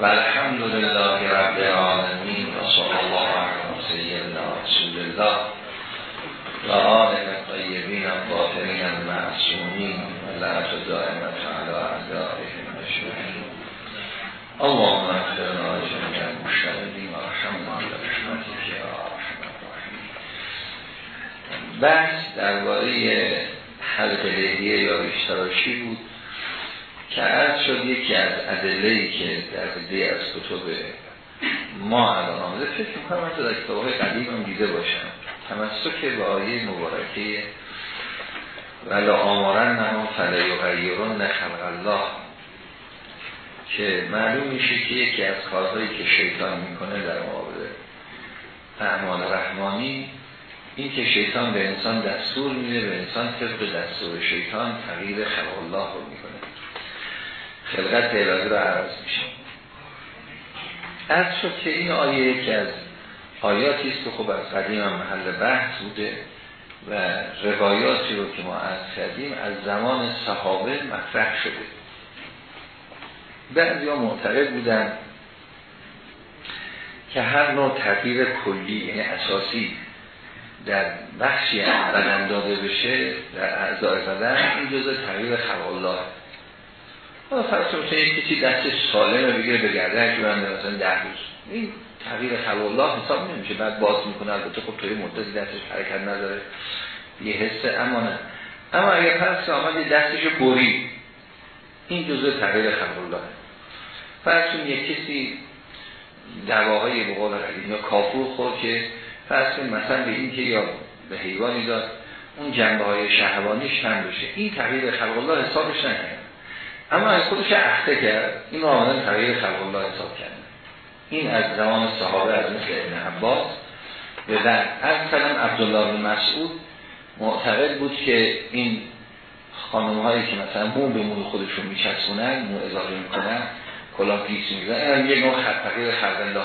و الحمد لله رب العالمین و صلی الله علی سیدنا رسول الله و آل طیبین الطاهرین المعصومین و لعنت دائمت علی اللهم اغفرنا جميع المشتغلین و رحمنا برحمتك الراحمین. بحث درباره حلق لحیه یا اشتراشی بود؟ که عرض شد یکی از ادلهی که در دی از کتب ما الان آمده. فکر می‌کنم من در کتابهای قدیم هم دیده باشم. تمسک به آیه مبارکه. ولا آمارن نما فلا یغیرون خلق الله. که معلوم میشه که یکی از کارهایی که شیطان می‌کنه در مقابل اعمال رحمانی این که شیطان به انسان دستور میده به انسان طبق دستور شیطان تغییر خلق الله رو می‌کنه. خلقت الهی رو عرض میشه. از شد که این آیه یکی از آیاتی است که خب از قدیم هم محل بحث بوده و روایاتی رو که ما از کردیم از زمان صحابه مطرح شده. بعضی ها معتقد بودن که هر نوع تغییر کلی یعنی اساسی در بخشی بدن داده بشه در اعضای بدن این جزء تغییر خلق الله. حالا فرض کنید یک کسی دستش سالمه بگیره به گردنش بنده مثلا ده روز. این تغییر خلق الله حساب نمیشه. بعد باز می‌کنه البته خب توی مدتی دستش حرکت نداره. یه حسه اما نه. اما اگر فرض آمد دستش بری این جزء تغییر خلق الله فرض یک کسی دواهای به قول یا کافور خود که فرض مثلا به این که یا به حیوانی داد اون جنبه های شهوانیش کم بشه. این تغییر خلق الله حسابش نکنه اما از خودش اخته کرد. این رو آمدن تغییر خلق الله حساب کرد. این از زمان صحابه از مثل ابن عباس. به بعد از کلم عبدالله بن مسعود معتقد بود که این خانم هایی که مثلا مو به موی خودشون میچسبونن مو اضافه می‌کنن کلا پیس می‌زنن این یک نوع خط تغییر خلق الله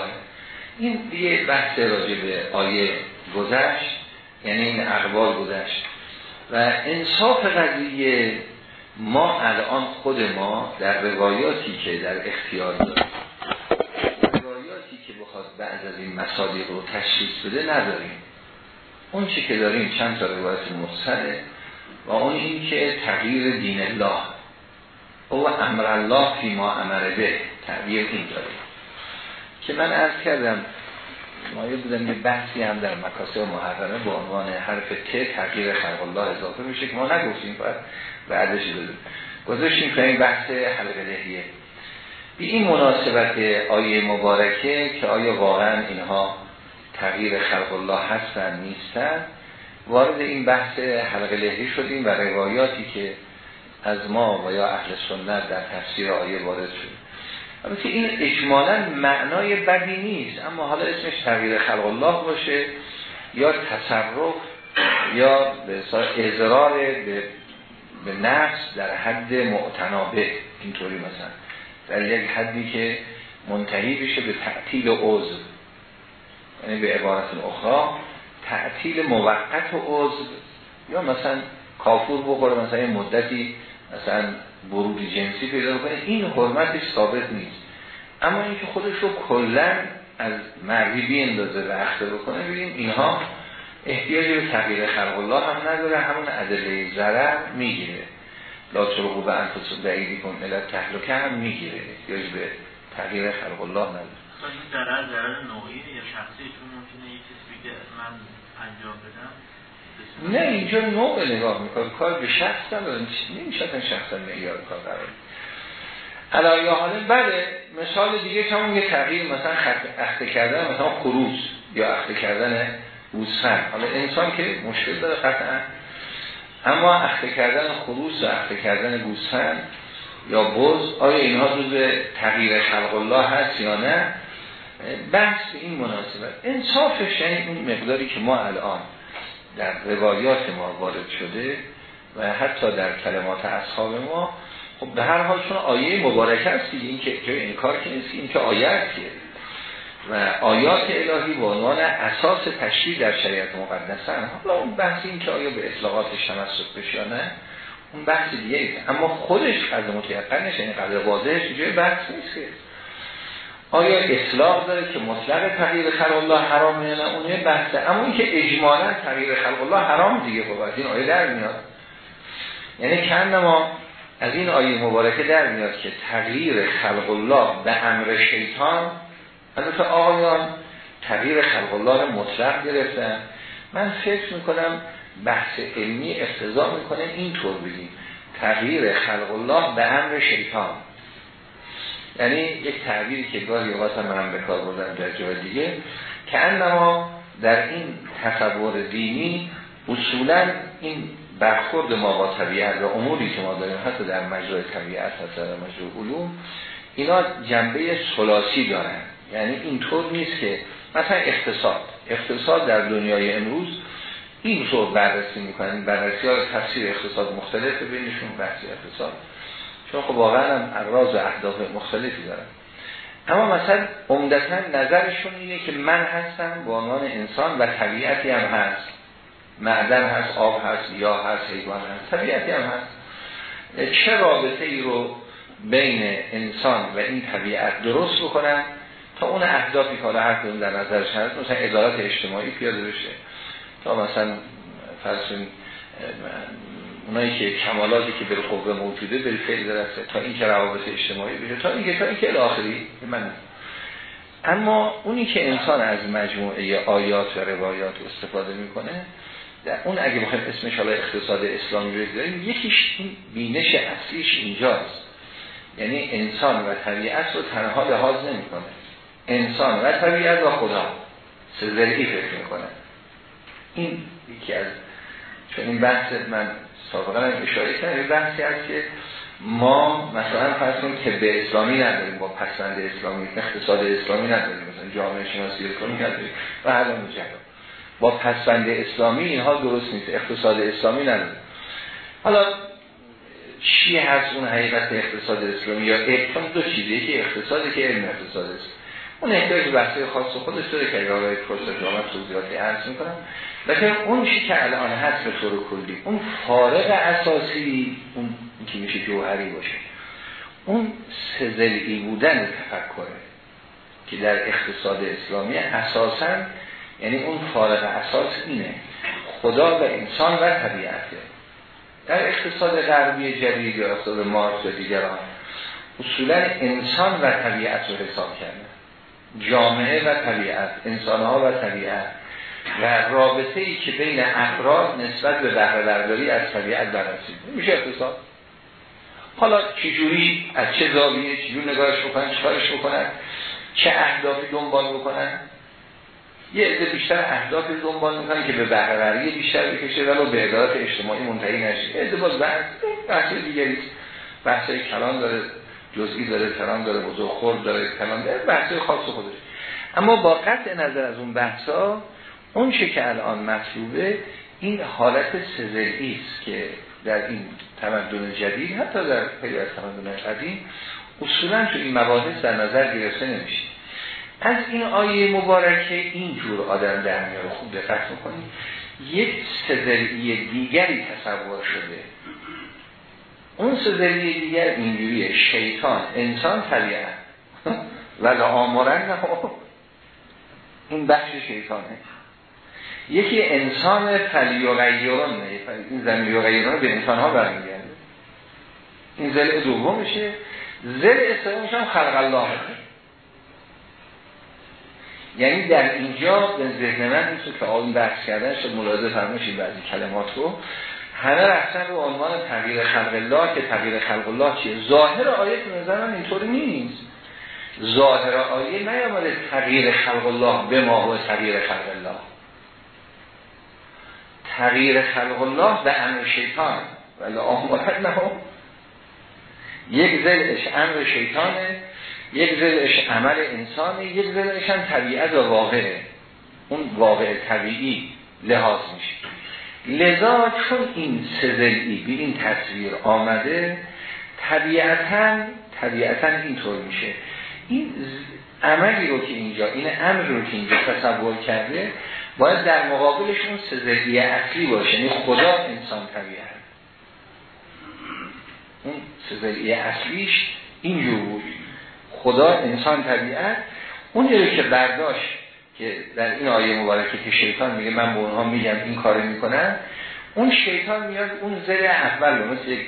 این دیگه بحث راجع به آیه گذشت یعنی این اقوال گذشت. و انصاف قضیه ما الان خود ما در روایاتی که در اختیار داریم روایاتی که بخواد بعض از این مصادیق رو تشخیص بده نداریم. اون چی که داریم چند تا روایت مرسله و اون این که تغییر دین الله. او امر الله فی ما امر به. تغییر این داریم که من عرض کردم مایه بودم یه بحثی هم در مکاسب محرمه با عنوان حرف ت تغییر خلق الله اضافه میشه که ما نگفتیم. باید بعدش دادیم. گذاشتیم که این بحث حلقه لحیه به این مناسبت آیه مبارکه که آیا واقعا اینها تغییر خلق الله هستن نیستن وارد این بحث حلقه لحیه شدیم و روایاتی که از ما و یا اهل سنت در تفسیر آیه وارد شد. البته این اجمالا معنای بدی نیست اما حالا اسمش تغییر خلق الله باشه یا تصرف یا به ازرار به به نفس در حد معتنابه اینطوری مثلا. در یک حدی که منتهی بشه به تعطیل عضو. یعنی به عبارت اخرى تعطیل موقت عضو. یا مثلا کافور بخوره مثلا این مدتی مثلا برودی جنسی پیدا کنه این حرمتش ثابت نیست. اما اینکه خودش رو کلا از مردی اندازه و اخته بکنه ببینیم اینها احتیاجی به تغییر خلق الله هم نداره همون ادله ضرر می‌گیره. لا ترقو به انفس دعیدی کن علت تحلکه هم می‌گیره. احتیاج به تغییر خلق الله نداره. این ضرر ضرر نوعی یا شخصی چون ممکنه یک کسی بگه من انجام بدم؟ نه اینجا نوع نگاه می‌کنه. کار به شخص نداره. نمیشه شخصا معیار کار قرار علایه حاله بله مثال دیگه همون یه تغییر مثلا اخته کردن مثلا خروس یا اخته کردن گوسفند حالا انسان که مشکل داره قطعا. اما اخته کردن خروس و اخته کردن گوسفند یا بز آیا اینها جز تغییر خلق الله هست یا نه؟ بحث این مناسبت انصافش یعنی اون مقداری که ما الان در روایات ما وارد شده و حتی در کلمات اصحاب ما خب به هر حال چون آیه مبارکه است این که جای که نیست این که آیه و آیات الهی به عنوان اساس تشریع در شریعت مقدسه حالا اون بحث این که آیا به اطلاقاتش تمسک بشه یا اون بحث دیگه اما خودش قدر متیقنش یعنی قدر واضحش جای بحث نیست که. آیا اصلاح داره که مطلق تغییر خلق الله حرام یا نه؟ اونه بحثه. اما این که اجمالا تغییر خلق الله حرام دیگه خب از این آیه در میاد. یعنی کن ما از این آیه مبارکه در میاد که تغییر خلق الله به امر شیطان البته آقایان تغییر خلق الله مطلق گرفتن من فکر می‌کنم بحث علمی اقتضا می‌کنه اینطور بگیم. تغییر خلق الله به امر شیطان. یعنی یک تعبیری که گاهی اوقات من به کار بردم در جای دیگه که انما در این تصور دینی اصولا این برخورد ما با طبیعت و اموری که ما داریم حتی در مجرای طبیعت حتی در مجرای علوم اینا جنبه سلاسی دارن. یعنی اینطور نیست که مثلا اقتصاد. اقتصاد در دنیای امروز این طور بررسی می‌کنن بررسی ها تفسیر اقتصاد مختلف بینشون بحثی اقتصاد. چون خب واقعا هم اغراض و اهداف مختلفی دارن. اما مثلا عمدتا نظرشون اینه که من هستم به عنوان انسان و طبیعتی هم هست. معدن هست آب هست یا هست حیوان هست. طبیعتی هم هست. چه رابطه ای رو بین انسان و این طبیعت درست بکنن؟ تا اون اهدافی که حالا هر در نظرش هست مثلا ادارات اجتماعی پیاده بشه. تا مثلا فرسون اونایی که کمالاتی که به قوه موجوده به فعل درسته تا این که روابط اجتماعی بشه تا این که تا این که الاخری من اما اونی که انسان از مجموعه آیات و روایات استفاده می‌کنه در اون اگه بخوایم اسمش حالا اقتصاد اسلامی رو داریم یکیش بینش اصلیش اینجاست. یعنی انسان و طبیعت رو تنها لحاظ نمی‌کنه. انسان و طبیعت و خدا. سزرعی فکر می‌کنه. این یکی از چون این بحث من سابقا اشاره کردم بحثی هست که ما مثلا فرض که به اسلامی نداریم با پسند اسلامی اقتصاد اسلامی نداریم مثلا جامعه شناسی اسلامی نداریم و هر با پسند اسلامی اینها درست نیست اقتصاد اسلامی نداریم. حالا چی هست اون حقیقت اقتصاد اسلامی یا اقتصاد دو چیزی که اقتصادی که علم اقتصاد است اون احتیاج بحثه خاص خودش داره که آقای پروفسور جامعه توضیحاتی عرض می‌کنم. لیکن اون چی که الان هست به طور کلی اون فارق اساسی اون که میشه جوهری باشه اون سزلی بودن تفکره که در اقتصاد اسلامی اساسا یعنی اون فارق اساس اینه. خدا و انسان و طبیعته. در اقتصاد غربی جدید یا اقتصاد مارکس و دیگران اصولا انسان و طبیعت رو حساب کرده. جامعه و طبیعت انسان ها و طبیعت. و رابطه ای که بین افراد نسبت به بهره برداری از طبیعت بررسی میشه اقتصاد؟ حالا چجوری از چه زاویه چجور نگاهش بکنن چکارش بکنن چه اهدافی دنبال بکنن؟ یه عده بیشتر اهدافی دنبال می‌کنن که به بهره بیشتر بکشه ولی به ادارات اجتماعی منتهی نشه. عده باز بحث دیگری بحث کلان داره. جزئی داره کلان داره بزرگ خورد داره کلان داره بحث خاص خودش. اما با قطع نظر از اون بحثا اون چه که الان مطلوبه این حالت سزلی است که در این تمدن جدید حتی در خیلی از تمدن قدیم اصولا تو این مباحث در نظر گرفته نمیشه. از این آیه مبارکه اینجور آدم در میاره خوب دقت می‌کنید یک سزلی دیگری تصور شده. اون سزلی دیگر اینجوریه. شیطان. انسان طبیعت ولی آمارن نه. این بخش شیطانه. یکی انسان فلیغیرون این زمین یغیرون به انسان ها برمیگرده. این زل دومشه. زل سومش هم خلق الله. یعنی در اینجا به ذهن من نیست که آن بحث کردن شد ملاحظه فرمایشید بعضی کلمات رو. همه رفتن رو عنوان تغییر خلق الله که تغییر خلق الله چیه؟ ظاهر آیه که نظر من اینطوری نیست. ظاهر آیه نیامده تغییر خلق الله به ما و تغییر خلق الله. تغییر خلق الله به امر شیطان. ولی آمارد نه. یک زلش امر شیطانه یک زلش عمل انسانه یک زلش هم طبیعت و واقعه. اون واقع طبیعی لحاظ میشه. لذا چون این سزلی به این تصویر آمده طبیعتا طبیعتا اینطور میشه. این عملی رو که اینجا این امر رو که اینجا تصور کرده باید در مقابلش اون سزلی اصلی باشه. یعنی خدا انسان طبیعت. اون سزلی اصلیش اینجور خدا انسان طبیعت. اون که برداشت که در این آیه مبارکه که شیطان میگه من به اونها میگم این کارو می‌کنن اون شیطان میاد اون زل اول مثل یک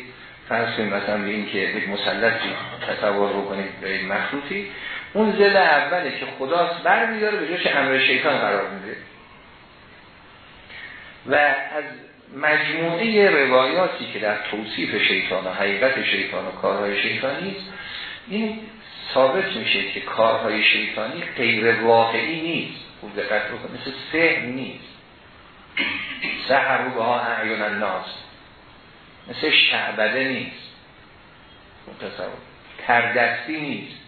فرض مثلا به این که یک مسلطی تصور بکنید به یک مخلوطی اون زل اوله که خداست بر میداره به جاش امر شیطان قرار میده. و از مجموعه روایاتی که در توصیف شیطان و حقیقت شیطان و کارهای شیطانی این ثابت میشه که کارهای شیطانی غیر واقعی نیست. خوب دقت بکنید مثل سه نیست. سهر به ها اعیون الناس. مثل شعبده نیست. متصور تردستی نیست.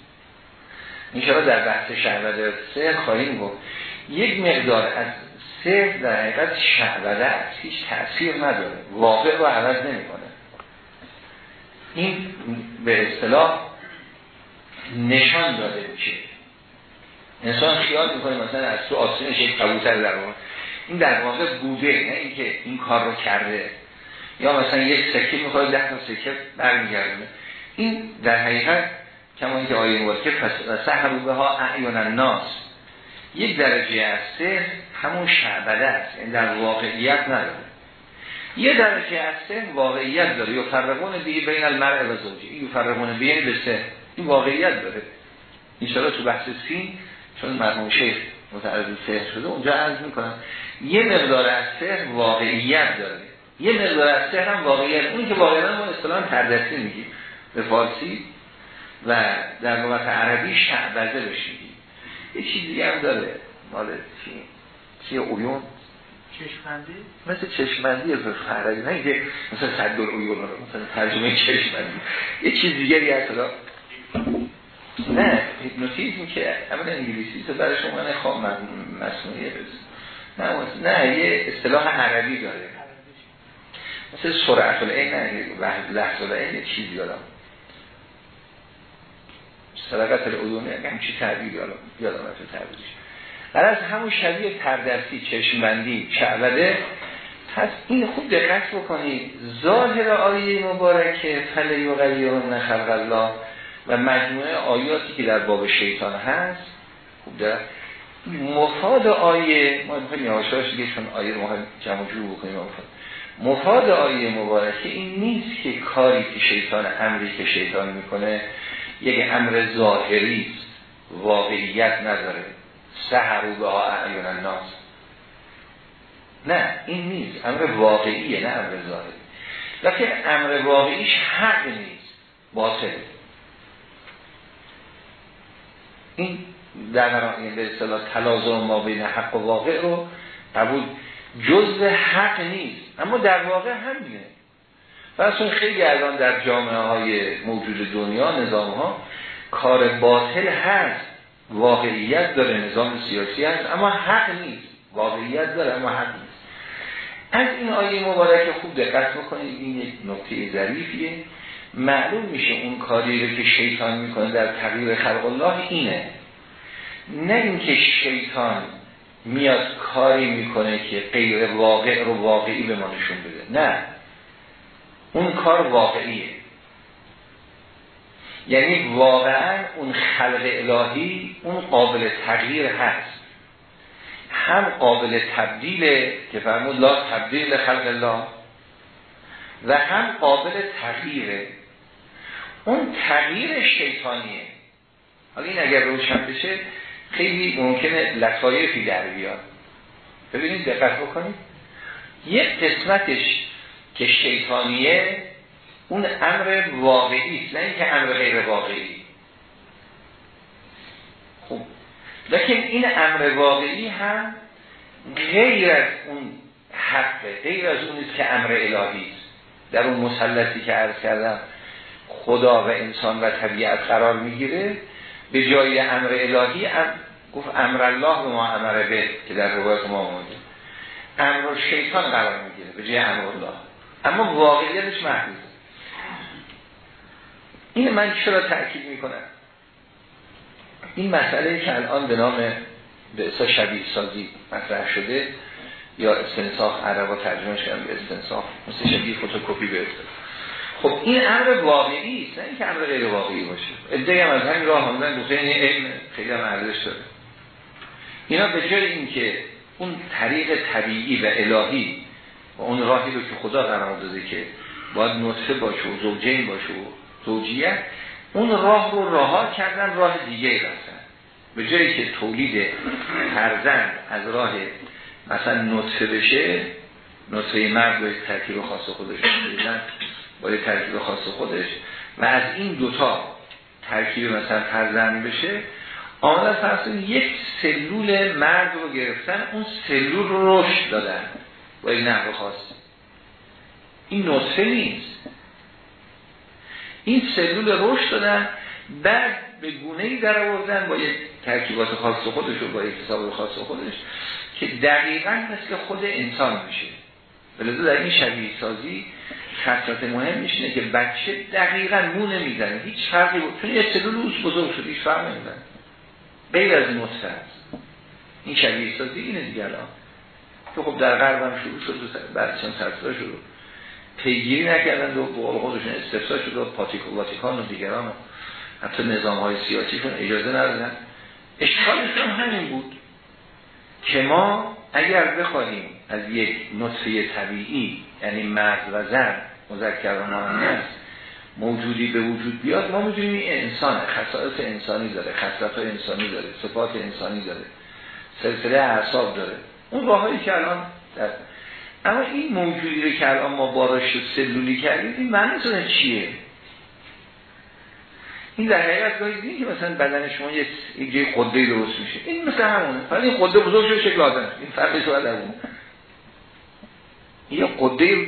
این در بحث شعبده سه خواهیم گفت. یک مقدار از سه در حقیقت شعبده است. هیچ تأثیر نداره. واقع رو عوض نمی‌کنه. این به اصطلاح نشان داده میشه. انسان خیال می‌کنه مثلا از تو آسینش یک قبوتر در این در واقع بوده نه اینکه این کار رو کرده. یا مثلا یک سکه می‌خواد ده تا سکه برمیگردونه. این در حقیقت کما اینکه آیه مبارکه پس سحرو به ها اعیان الناس. یک درجه از سه همون شعبده است این یعنی در واقعیت نداره. یه درجه از واقعیت داره. یا فرقون دیگه بین المرء و زوجی این فرقون بین به این واقعیت داره. این تو بحث سین چون مرموم شیخ متعرض سهر شده اونجا عرض می‌کنم. یه مقدار از سهر واقعیت داره. یه مقدار از سهر هم واقعیت. اونی که واقعا ما اصطلاحا تردستی میگیم به فارسی و در لغت عربی شعبزه بشیدیم یه چیز دیگه هم داره. مال چی؟ چیه اویون؟ چشمندی مثل چشمندی به فرقی نه که مثلا صد دور اویون مثلا ترجمه چشمندی یه چیز دیگری هست نه هیپنوتیزم که اول انگلیسی تو برای شما نه خواه مصنوعیه نه نه یه اصطلاح عربی داره. مثل سرعت العین لحظه العین چیزی دارم سرقت العیون همچی تعبیر یادم یادم رفت تعبیرش. از همون شبیه تردستی چشمبندی چعبده پس این خوب دقت بکنید. ظاهر آیه مبارکه فلی و غیرون خلق الله. و مجموعه آیاتی که در باب شیطان هست خوب در مفاد آیه ما می‌خوایم یواشاش دیگه چون آیه ما جمع جور بکنیم مفاد آیه مبارکه این نیست که کاری که شیطان امری که شیطان می‌کنه یک امر ظاهری است واقعیت نداره. سهرو به اعیان الناس. نه این نیست. امر واقعیه نه امر ظاهری. لیکن امر واقعیش حق نیست. باطله این در به اصطلاح تلازم ما بین حق و واقع رو قبول جزء حق نیست. اما در واقع همینه. اصلا خیلی الان در جامعه های موجود دنیا نظام ها کار باطل هست. واقعیت داره نظام سیاسی هست اما حق نیست. واقعیت داره اما حق نیست. از این آیه مبارک خوب دقت بکنید. این یک نکته ظریفیه. معلوم میشه اون کاری رو که شیطان می‌کنه در تغییر خلق الله اینه. نه اینکه شیطان میاد کاری می‌کنه که غیر واقع رو واقعی به ما نشون بده. نه. اون کار واقعیه. یعنی واقعا اون خلق الهی اون قابل تغییر هست. هم قابل تبدیله که فرمود لا تبدیل خلق الله و هم قابل تغییره. اون تغییر شیطانیه. حالا این اگر روشن بشه خیلی ممکنه لطایفی در بیاد. ببینید دقت بکنید. یک قسمتش که شیطانیه اون امر واقعی است نه اینکه امر غیر واقعی. خوب لیکن این امر واقعی هم غیر از اون حقه غیر از اون که امر الهی است. در اون مسلطی که عرض کردم خدا و انسان و طبیعت قرار می‌گیره. به جای امر الهی گفت امر الله به ما امر به که در روایت ما آمده امر شیطان قرار می‌گیره به جای امر الله. اما واقعیتش محدود این من چرا تأکید می‌کنم؟ این مسئله که الان به نام به اصلا شبیه سازی مطرح شده یا استنساخ عربا ترجمه شدن به استنساخ مثل شبیه فوتوکوپی به خب این امر واقعی است نه اینکه امر غیر واقعی باشه. ادعی هم از همین راه آمدن گفته این علم خیلی هم ارزش داره. اینا به جای اینکه اون طریق طبیعی و الهی و اون راهی رو که خدا قرار داده که باید نطفه باشه و زوجین باشه و زوجیت اون راه رو رها کردن راه دیگه رفتن. به جایی که تولید فرزند از راه مثلا نطفه بشه نطفه مرد باید ترکیب خاص خودش باید ترکیب خاص خودش و از این دوتا ترکیب مثلا فرزند بشه آمدن فرض یک سلول مرد رو گرفتن اون سلول رو رشد دادن با یک نحو خاص. این نطفه نیست. این سلول رشد دادن بعد به گونه ای در آوردن با یک ترکیبات خاص خودش و با یک حساب خاص خودش که دقیقا مثل خود انسان میشه. ولی در این شبیه سازی خصلت مهم میشه که بچه دقیقا مو نمی‌زنه. هیچ فرقی بود چون یه بزرگ شد هیچ فرق نمی‌زنه. غیر از نطفه است این شبیه سازی اینه دیگه الان. که خب در غرب هم شروع شد چند سرسا شد پیگیری نکردن و بقول خودشون استفسا شد و پاتیکان و دیگران و حتی نظام های سیاسی کن اجازه ندادن. اشکالشون همین بود که ما اگر بخواهیم از یک نطفه طبیعی یعنی مرد و زن مذکر و است موجودی به وجود بیاد ما می‌دونیم این انسان خصائص انسانی داره خصلت انسانی داره صفات انسانی داره سلسله اعصاب داره. اون راهایی که الان در اما این موجودی رو که الان ما باراش سلولی کردیم این معنی چیه؟ این در حقیقت گاهی که مثلا بدن شما یک جای قده درست میشه. این مثل همونه. فقط این قده بزرگ شده شکل آدم. این فرقش باید اون. یه قده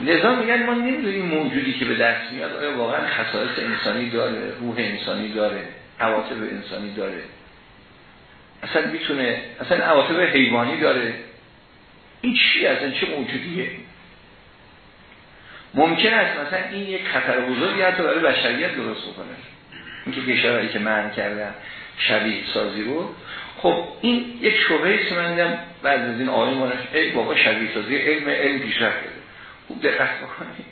لذا میگن ما نمی‌دونیم موجودی که به دست میاد آیا واقعا خصائص انسانی داره روح انسانی داره عواطف انسانی داره؟ اصلا می‌تونه اصلا عواطف حیوانی داره؟ این چی اصلا؟ چه موجودیه؟ ممکن است مثلا این یک خطر بزرگی حتی برای بشریت درست بکنه. اینکه کشورهایی که من کردن شبیه سازی رو. خب این یک شبهه دیدم بعد از این آیه ای بابا شبیه سازی علم علم پیشرفت خوب دقت بکنید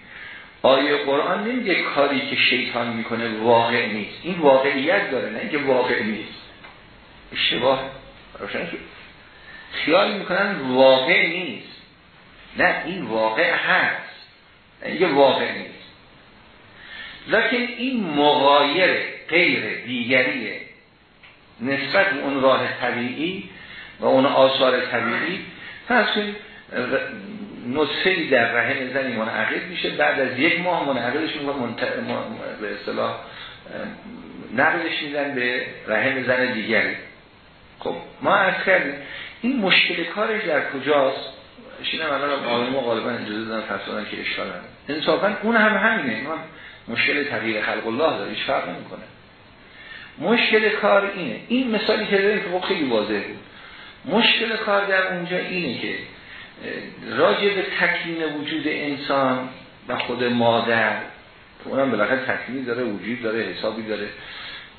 آیه قرآن نمیگه کاری که شیطان می‌کنه واقع نیست. این واقعیت داره نه اینکه واقع نیست. اشتباه. روشن خیال می‌کنن واقع نیست. نه این واقع هست. یه واقع نیست. لکن این مغایر غیر دیگریه نسبت اون راه طبیعی و اون آثار طبیعی فرض نسخه در رحم زنی منعقد میشه. بعد از یک ماه منعقدش می‌کنه منت... به اصطلاح نقلش میدن به رحم زن دیگری. خب ما از کردیم این مشکل کارش در کجاست؟ شینم الان آقای غالبا اجازه دادن فرسانن که اشکال هم انصافا اون هم همینه. ما مشکل تغییر خلق الله داره هیچ فرق نمی‌کنه. مشکل کار اینه. این مثالی که داریم که خب خیلی واضح بود. مشکل کار در اونجا اینه که راجع به تکلیم وجود انسان و خود مادر که اونم بالاخره تکلیمی داره وجود داره حسابی داره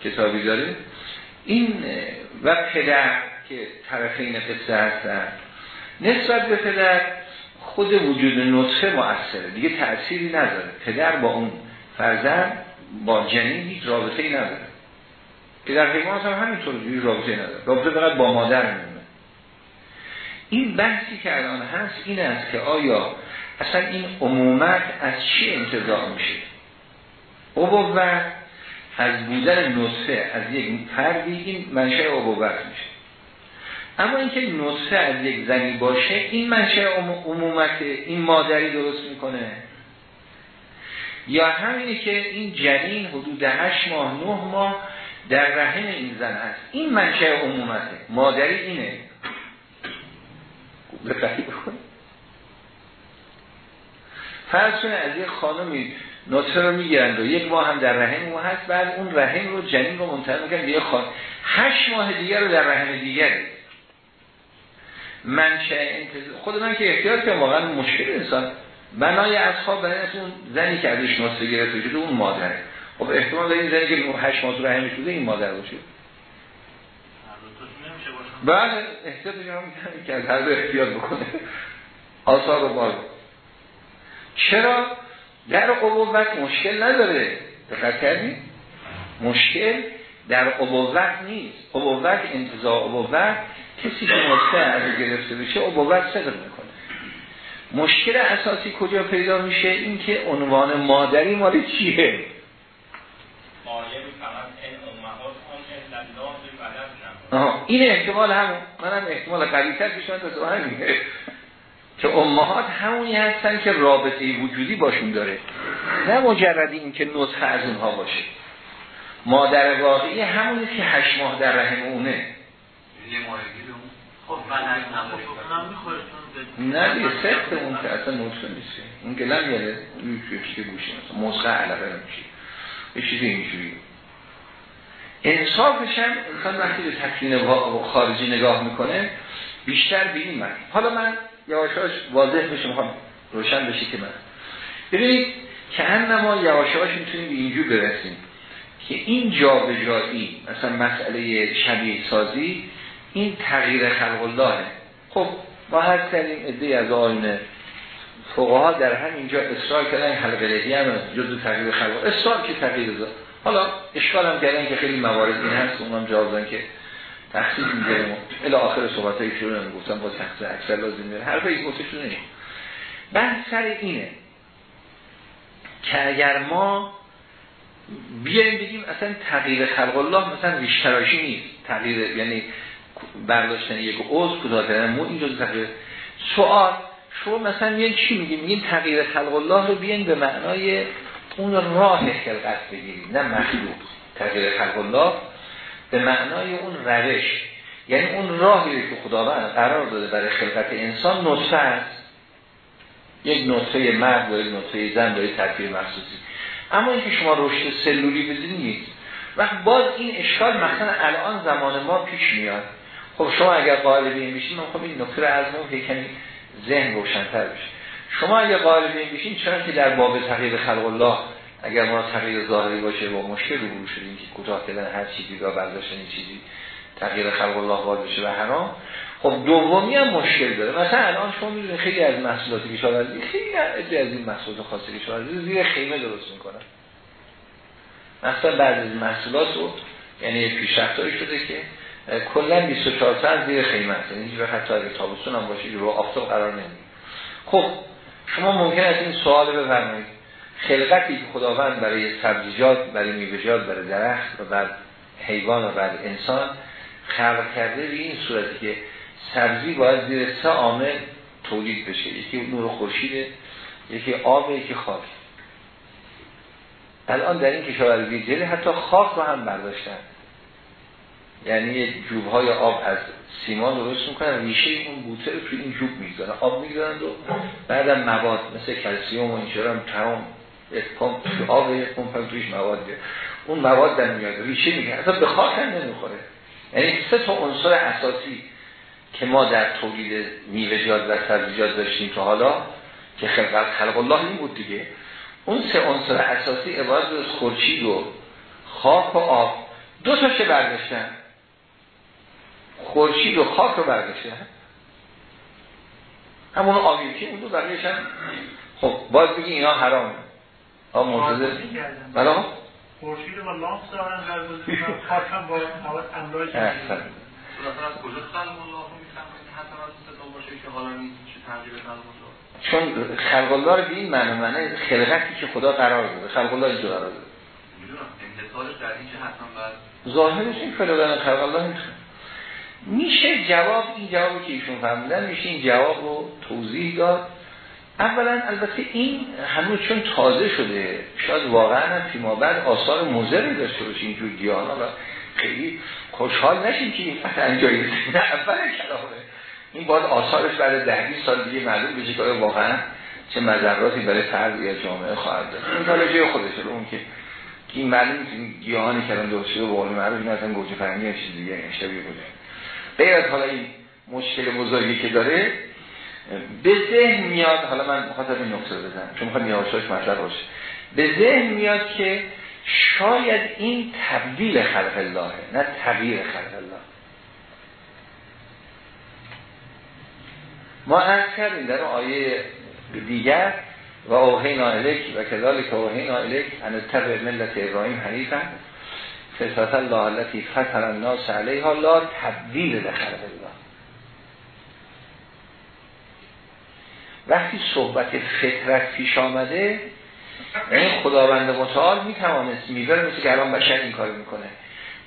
کتابی داره. این و پدر که طرفین قصه هستن نسبت به پدر خود وجود نطفه مؤثره. دیگه تأثیری نداره. پدر با اون فرزند با جنین هیچ رابطه ای نداره. که در حیوانات هم همینطور رابطه نداره. رابطه فقط با مادر میمونه. این بحثی که الان هست این است که آیا اصلا این عمومت از چی انتظار میشه؟ عبوت از بودن نطفه از یک فردی این منشه عبوت میشه. اما اینکه نطفه از یک زنی باشه این منشه عمومت این مادری درست می‌کنه؟ یا همینه که این جنین حدود هشت ماه نه ماه در رحم این زن هست. این منشه عمومته. مادری اینه. بفهی فرض از یک خانمی نطفه رو می‌گیرند و یک ماه هم در رحم او هست بعد اون رحم رو جنین رو منتقل می‌کنن به یک خانم. هشت ماه دیگر رو در رحم دیگری. منشه انتظار. خود من که احتیاط که واقعا مشکل انسان. بنای اصحاب برای اون زنی که ازش نطفه گرفته شده اون مادره. خب احتمال داریم زنی که هشت ماه تو رحمش بوده این مادر باشه. بله احتیاط که از هر احتیاط بکنه. آثار رو بار چرا؟ در عبوت مشکل نداره. دقت کردی؟ مشکل در عبوت نیست. عبوت انتظار عبوت کسی که نطفه از گرفته بشه عبوت صدر می‌کنه. مشکل اساسی کجا پیدا میشه؟ این که عنوان مادری مال چیه؟ این احتمال هم منم احتمال قریبتر پیشان تا همینه که امهات همونی هستن که رابطه وجودی باشون داره نه مجرد این که نطفه از اونها باشه مادر واقعی همونی که هشت ماه در رحم اونه خب نه دیگه سخت اون که اصلا نطفه نیست اون که نمیاره اون که گوشه مثلا مسخه علقه نمیشه یه چیزی اینجوری انصافش هم انسان وقتی به تکوین خارجی نگاه می‌کنه بیشتر به این من حالا من یواشاش واضح بشه می‌خوام روشن بشه که من. ببینید که انما یواشاش می‌تونیم به اینجور برسیم که این جا به جایی مثلا مسئله شبیه سازی این تغییر خلق الله خب ما هر کردیم ادهی از آین فقها در همینجا اصرار کردن حلقه لحی هم جزو تغییر خلق اصرار که تغییر حالا اشکال هم کردن که خیلی موارد این هست اونم جوازن که تخصیص می‌گیرم الی آخر صحبت های شروع گفتم با تخصیص اکثر لازم میره حرف گفته شده نیم بحث سر اینه که اگر ما بیایم بگیم اصلا تغییر خلق الله مثلا ریشتراشی نیست. تغییر یعنی برداشتن یک عضو کوتاه کردن مو این جز تغییر. سوال شما مثلا میگن چی میگیم میگیم تغییر خلق الله رو بیاین به معنای اون راه خلقت بگیریم نه مخلوق. تغییر خلق الله به معنای اون روش. یعنی اون راهی که خداوند قرار داده برای خلقت انسان نطفه است. یک نطفه مرد و یک نطفه زن داره ترکیب مخصوصی. اما اینکه شما رشد سلولی بدین نیست وقت باز این اشکال مثلا الان زمان ما پیش میاد. خب شما اگر قائل به این من خب این نکته رو از کمی ذهن روشن‌تر بشه. شما اگر قائل به این بشین چرا که در باب تغییر خلق الله اگر ما تغییر ظاهری باشه با مشکل رو شدیم که کوتاه کردن هر چیزی را برداشتن چیزی تغییر خلق الله باز بشه و حرام خب دومی هم مشکل داره. مثلا الان شما می‌دونید خیلی از محصولاتی که شاورزی خیلی از این محصولات خاصی که شاورزی زیر خیمه درست می‌کنن. مثلا بعضی از محصولات رو یعنی پیشرفتاری شده که کلا 24 ساعت زیر خیمه است یعنی حتی اگه تابستون هم باشه رو آفتاب قرار نمیده خب شما ممکن است این سوال بفرمایید. خلقتی که خداوند برای سبزیجات برای میوه‌جات برای درخت و بر حیوان و بر انسان خلق کرده به این صورتی که سبزی باید زیر سه عامل تولید بشه. یکی نور خورشید یکی آب یکی خاک. الان در این کشاورزی جلی حتی خاک رو هم برداشتن. یعنی جوب های آب از سیمان درست می‌کنن ریشه اون بوته رو توی این جوب می‌گذارن آب می‌گذارن و بعدم مواد مثل کلسیوم و اینجور هم تمام پمپ تو آب هم تویش مواد بیاد اون مواد در میاد ریشه میگه اصلا به خاک هم نمی‌خوره. یعنی سه تا عنصر اساسی که ما در تولید میوه‌جات و سبزیجات داشتیم تا حالا که خلقت خلق الله این بود دیگه. اون سه عنصر اساسی عبارت از خورشید و خاک و آب. دو تا چه برداشتن خورشید و خاک رو برداشتن همون آبی که اون دو بقیه‌ش خب باز بگی اینا حرامه ها مرتضی بلا خورشید و لامپ دارن در خاکم با املاک چون خلق الله رو به این معنی معنی خلقتی که خدا قرار داده. خلق الله اینجا قرار داده. ظاهرش این فلوگان خلق الله میشه جواب این جوابی که ایشون فرمودن میشه این جواب رو توضیح داد. اولا البته این هنوز چون تازه شده شاید واقعا هم فیما بعد آثار مزری داشته باشه اینجور گیانا و خیلی خوشحال نشیم که این فتن انجایی نه اول کلامه. این باید آثارش برای ده سال دیگه معلوم بشه که واقعا چه مذراتی برای فرد یا جامعه خواهد داشت. این حالا جای خودشه اون که این معلوم گیاهانی کردن درست شده و قول معروف این اصلا گوجه فرنگی چیز دیگه شبیه بوده غیر از حالا این مشکل بزرگی که داره به ذهن میاد حالا من مخاطب این نکته بزنم چون می‌خوام یواشاش مطلب باشه. به ذهن میاد که شاید این تبدیل خلق الله نه تغییر خلق الله. ما عرض کردیم در آیه دیگر و اوهینا الک و کذالک اوهینا الک ان تبع ملت ابراهیم حنیفا. فطرت الله التي فطر الناس علیها لا تبدیل لخلق الله. وقتی صحبت فطرت پیش آمده یعنی خداوند متعال می‌توانست می‌بره مثل که الان بشر این کار می‌کنه.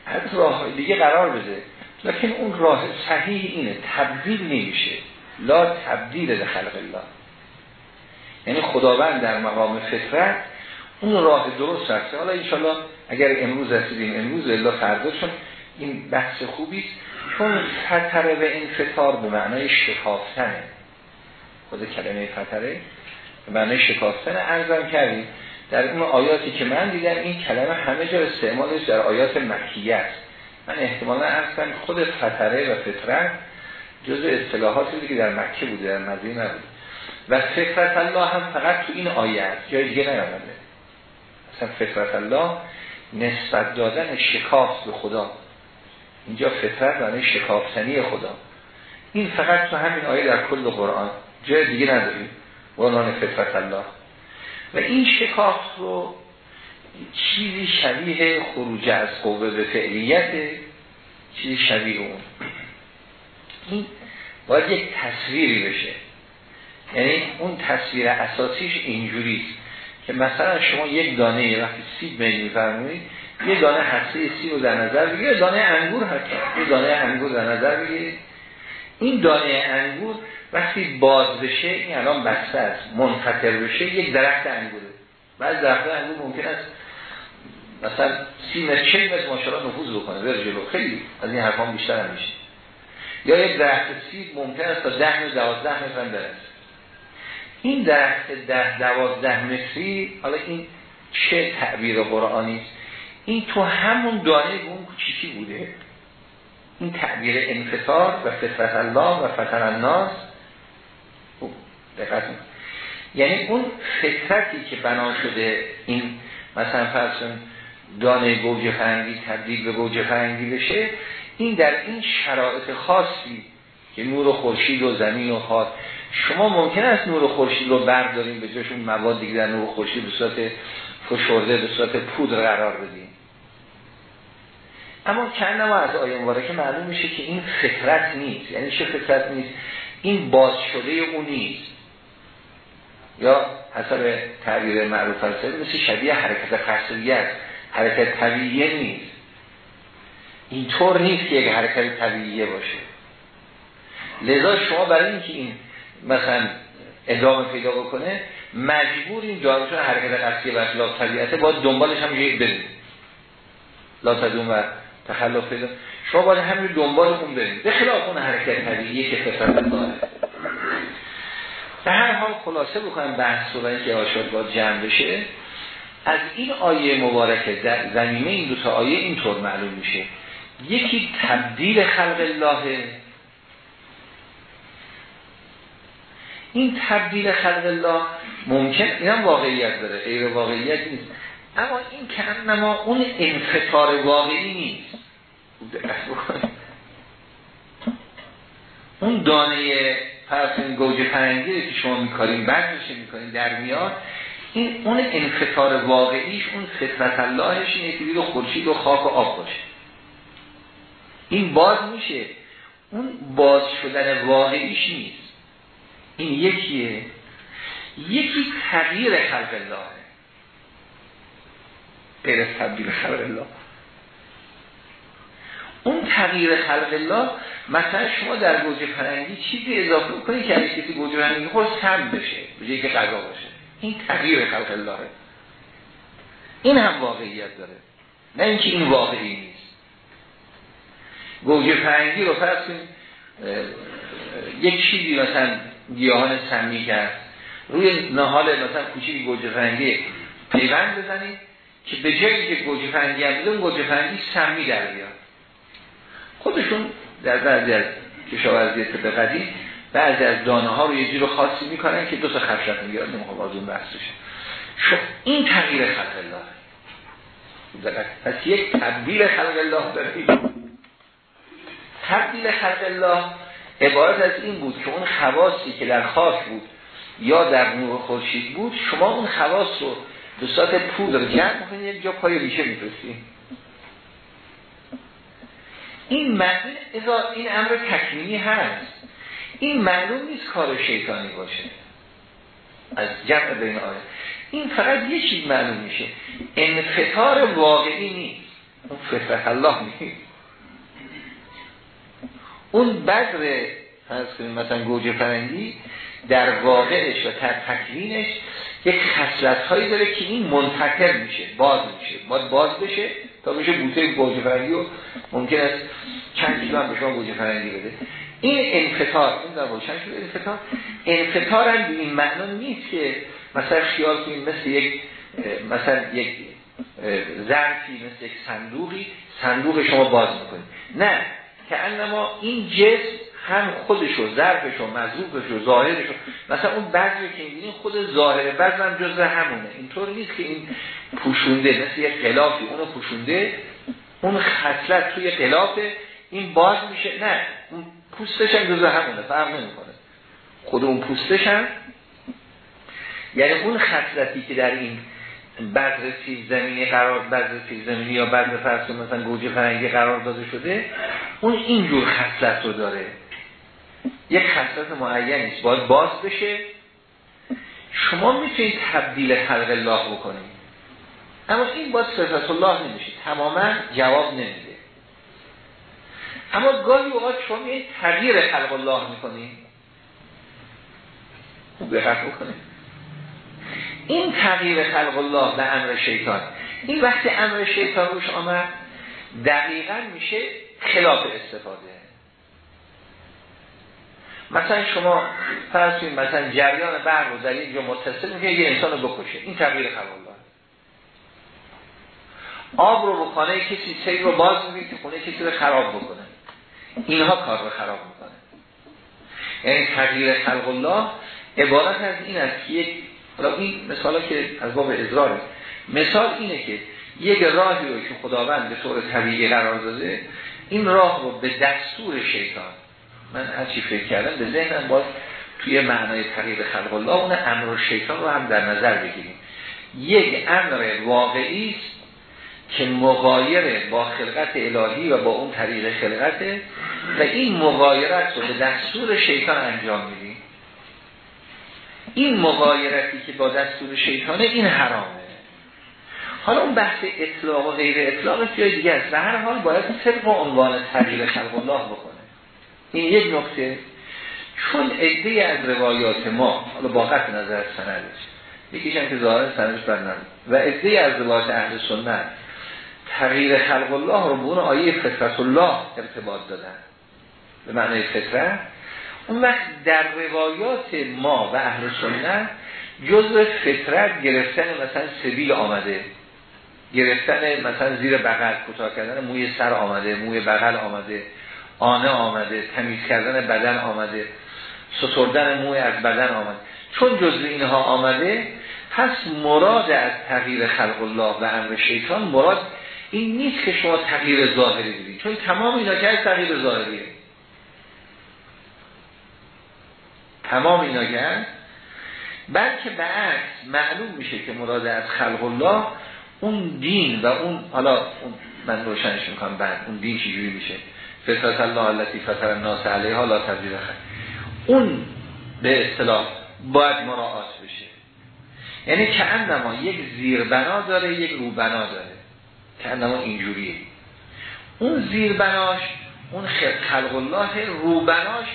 از راه دیگه قرار بده. لیکن اون راه صحیح اینه تبدیل نمیشه. لا تبدیل به خلق الله. یعنی خداوند در مقام فطرت اون راه درست رفته حالا انشالله اگر امروز رسیدیم امروز الا فردا چون این بحث خوبی است چون فتره به این فتار به معنای شکافتنه خود کلمه فتره به معنای شکافتن ارزم کردیم. در اون آیاتی که من دیدم این کلمه همه جا استعمالش در آیات مکیه است. من احتمالا ارز خود فتره و فطرت جز اصطلاحاتی که در مکه بوده در مدینه نبوده. و فطرت الله هم فقط تو این آیه است. جای دیگه نیامده. اصلا فطرت الله نسبت دادن شکاف به خدا. اینجا فطرت معنی شکافتنی خدا. این فقط تو همین آیه در کل قرآن. جای دیگه نداریم. عنوان فطرت الله. و این شکاف رو چیزی شبیه خروج از قوه به فعلیت چیزی شبیه اون. این باید یک تصویری بشه. یعنی اون تصویر اساسیش اینجوریست. که مثلا شما یک دانه وقتی سیب میل میفرمایید یه دانه هسته سیب رو در نظر بگیرید دانه انگور هست. یه دانه انگور در نظر بگیرید. این دانه انگور وقتی باز بشه این الان بسته است. منفطر بشه یک درخت انگوره. بعد درخت انگور ممکن است مثلا سی متر چه متر ماشاءالله نفوذ بکنه بره جلو. خیلی از این حرفان بیشتر هم میشه. یا یک درخت سیب ممکن است تا ده متر دوازده متر هم برسه. این درخت ده دوازده متری حالا این چه تعبیر قرآنی است؟ این تو همون دانه اون کوچیکی بوده. این تعبیر انفطار و فطرت الله و فتر الناس. دقت یعنی اون فطرتی که بنا شده این مثلا فرسون دانه گوجه فرنگی تبدیل به گوجه فرنگی بشه این در این شرایط خاصی که نور خورشید و زمین و خاک شما ممکن است نور خورشید رو برداریم به جاشون مواد دیگه در نور خورشید به صورت فشرده به صورت پودر قرار بدیم اما چند ما از آیه مبارکه معلوم میشه که این فطرت نیست. یعنی چه فطرت نیست؟ این باز شده اون نیست. یا حسب تعبیر معروف هست مثل شبیه حرکت خاصیه است. حرکت طبیعیه نیست. اینطور نیست که یک حرکت طبیعیه باشه. لذا شما برای اینکه این مثلا ادامه پیدا بکنه مجبور این دارشون حرکت قصدی و اخلاق طبیعته باید دنبالش هم یک برید لا تدوم و تخلف پیدا. شما باید همین دنبال اون برید به خلاف اون حرکت طبیعیه که فطرت داره به هر حال خلاصه بکنم بحث رو که آشاد باید جمع بشه. از این آیه مبارکه در زمینه این دو تا آیه اینطور معلوم میشه. یکی تبدیل خلق الله این تبدیل خلق الله ممکن اینم واقعیت داره غیر واقعیت نیست. اما این که انما اون انفطار واقعی نیست. اون دانه فرسون گوجه پرنگی که شما میکاریم بردشه می‌کنیم در میاد این اون انفطار واقعیش اون فطرت اللهش اینه که دیگه خورشید و خاک و آب باشه. این باز میشه. اون باز شدن واقعیش نیست. این یکیه. یکی تغییر خلق الله. غیر تبدیل خلق الله. اون تغییر خلق الله مثلا شما در گوجه فرنگی چیزی اضافه کنید که اگه کسی گوجه فرنگی خود سم بشه به که غذا باشه. این تغییر خلق الله. این هم واقعیت داره. نه اینکه این واقعی نیست. گوجه فرنگی رو فرض یک چیزی مثلا گیاهان سمی کرد. روی نهال مثلا کوچیک گوجه فرنگی پیوند بزنید که به جایی که گوجه فرنگی هم بزن گوجه فرنگی سمی در بیاد. خودشون در بعضی از کشاورزی طب قدیم بعضی از دانه ها رو یه جور خاصی می‌کنن که دو تا خفشت می‌گیرن نمی‌خوام از اون بحث بشه این تغییر خلق الله. پس یک تبدیل خلق الله داریم تبدیل خلق الله عبارت از این بود که اون خواصی که در خاک بود یا در نور خورشید بود شما اون خواص رو به صورت پودر جمع می‌کنید یک جا پای ریشه میفرستید. این معنی این امر تکمیلی هست. این معلوم نیست کار شیطانی باشه. از جمع بین آیه این فقط یه چیز معلوم میشه. انفتار واقعی نیست. اون فطرت الله نیست. اون بذر مثلا گوجه فرنگی در واقعش و در تکوینش یک خصلت هایی داره که این منتقل میشه باز میشه. باید باز بشه تا بشه بوته گوجه فرنگی و ممکن است چند کیلو هم به شما گوجه فرنگی بده. این انفتار این در روشن شده انفتار انفتار هم به این معنا نیست که مثلا خیال کنید مثل یک مثلا یک ظرفی مثل یک صندوقی صندوق شما باز می‌کنید نه. که انما این جسم هم خودش و ظرفش و مظروفش و ظاهرش مثلا اون بعضی که این خود ظاهر بعض هم جزء همونه. اینطور نیست که این پوشونده مثل یک غلافی اونو پوشونده اون خصلت توی غلافه این باز میشه. نه اون پوستش هم جزء همونه فرق نمی‌کنه. خود اون پوستش هم یعنی اون خصلتی که در این بذر سیز زمینی قرار بذر سیز زمینی یا بذر فرسون مثلا گوجه فرنگی قرار داده شده اون اینجور خصلت رو داره. یک خصلت معین است باید باز بشه. شما می‌تونید تبدیل خلق الله بکنید. اما این باید صفت الله نمیشه تماما جواب نمیده. اما گاهی اوقات شما یه تغییر خلق الله می‌کنید. خوب دقت بکنید. این تغییر خلق الله به امر شیطان. این وقتی امر شیطان روش آمد دقیقا میشه خلاف استفاده. مثلا شما فرض کنید مثلا جریان برق رو در اینجا متصل میگه یه انسان رو بکشه. این تغییر خلق الله. آب رو رو خانه کسی سیر رو باز میگه که خونه کسی رو خراب بکنه. اینها کار رو خراب می‌کنه. یعنی تغییر خلق الله عبارت از این است که یک حالا این مثالا که از باب ازراره مثال اینه که یک راهی رو که خداوند به طور طبیعی قرار داده این راه رو به دستور شیطان من هر چی فکر کردم به ذهنم باز توی معنای تغییر خلق الله اون امر شیطان رو هم در نظر بگیریم. یک امر واقعی است که مغایر با خلقت الهی و با اون طریق خلقته و این مغایرت رو به دستور شیطان انجام میدیم. این مغایرتی که با دستور شیطانه این حرامه. حالا اون بحث اطلاق و غیر اطلاق جای دیگه است؟ و هر حال باید طبق عنوان تغییر خلق الله بکنه. این یک نکته. چون عده از روایات ما حالا با نظر سندش یکیش هم که ظاهر سندش برنامه و عده از روایات اهل سنت تغییر خلق الله رو به اون آیه فطرت الله ارتباط دادن. به معنی فطرت اون وقت در روایات ما و اهل سنت جزء فطرت گرفتن مثلا سبیل آمده. گرفتن مثلا زیر بغل کوتاه کردن موی سر آمده موی بغل آمده آنه آمده تمیز کردن بدن آمده ستردن موی از بدن آمده. چون جزء اینها آمده پس مراد از تغییر خلق الله و امر شیطان مراد این نیست که شما تغییر ظاهری بدید. چون تمام اینا که تغییر ظاهریه. تمام اینا که بلکه به عکس معلوم میشه که مراد از خلق الله اون دین و اون حالا اون من روشنش می‌کنم بعد اون دین چجوری میشه؟ فطرت الله التي فطر الناس علیها لا تبدیل اون به اصطلاح باید مراعات بشه. یعنی که انما یک زیربنا داره یک روبنا داره. که انما اینجوریه. اون زیربناش اون خلق الله روبناش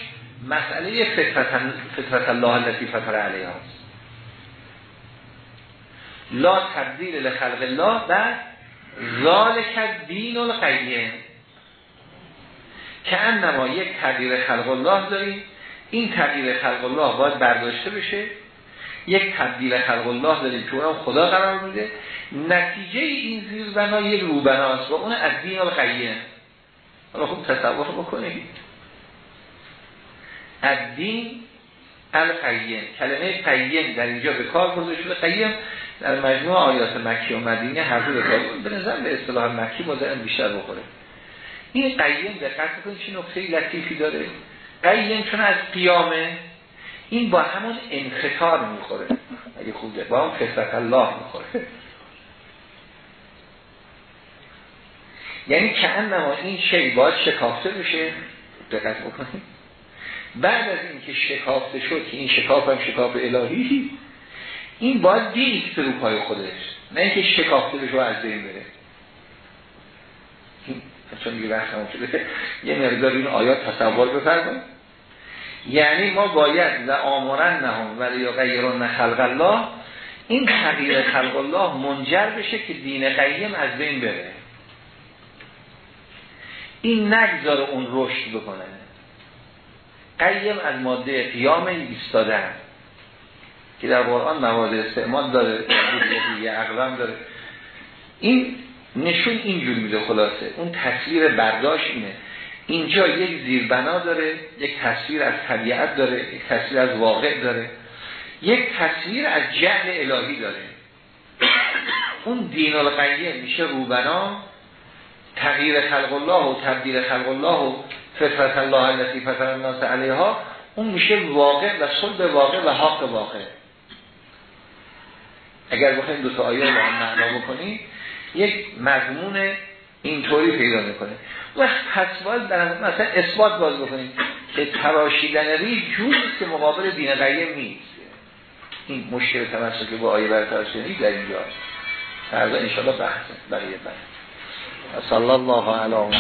مسئله فطرت, الله التي فطر علیها است لا تبدیل لخلق الله و ذالک دین القیم. که انما یک تغییر خلق الله داریم این تغییر خلق الله باید برداشته بشه. یک تبدیل خلق الله داریم که اونم خدا قرار میده. نتیجه این زیر بنا یک روبناست و اون از دین القیم. حالا خوب تصور بکنید. از دین القیم. کلمه قیم در اینجا به کار گذاشته شده. قیم در مجموع آیات مکی و مدینه هر دو به نظر به اصطلاح مکی مدرن بیشتر بخوره این قیم دقت کنید چه نکته لطیفی داره. قیم چون از قیامه این با همون انخطار می‌خوره. اگه خوبه با هم خصفت الله می‌خوره. یعنی که انما این شی باید شکافته بشه. دقت بکنید. بعد از اینکه شکافته شد که این شکاف هم شکاف الهی این باید دیگه رو پای خودش نه اینکه شکافته بشه و از بین بره. چون دیگه بحث شده. یه مقدار این آیات تصور بفرمایید. یعنی ما باید و آمرن نهم ولی یا غیران خلق الله این تغییر خلق الله منجر بشه که دین قیم از بین بره. این نگذار اون رشد بکنه. قیم از ماده قیام ایستادن که در قرآن مواد استعمال داره یه اقلام داره. این نشون اینجور میده خلاصه. اون تصویر برداشت اینه. اینجا یک زیربنا داره یک تصویر از طبیعت داره یک تصویر از واقع داره. یک تصویر از جهل الهی داره. اون دین القیم میشه روبنا تغییر خلق الله و تبدیل خلق الله و فطرت الله التي فطر الناس علیها اون میشه واقع و صلب واقع و حق واقع. اگر بخوایم دو تا آیه رو معنا بکنیم یک مضمون اینطوری پیدا می‌کنه. و پس باید در مثلا اثبات باز بکنیم. که تراشیدن ری جوریست که مقابل دین قیم نیست. این مشکل که با آیه بر تراشیدن در اینجا فردا انشاءالله بحث بقیه بحث صلی الله علیه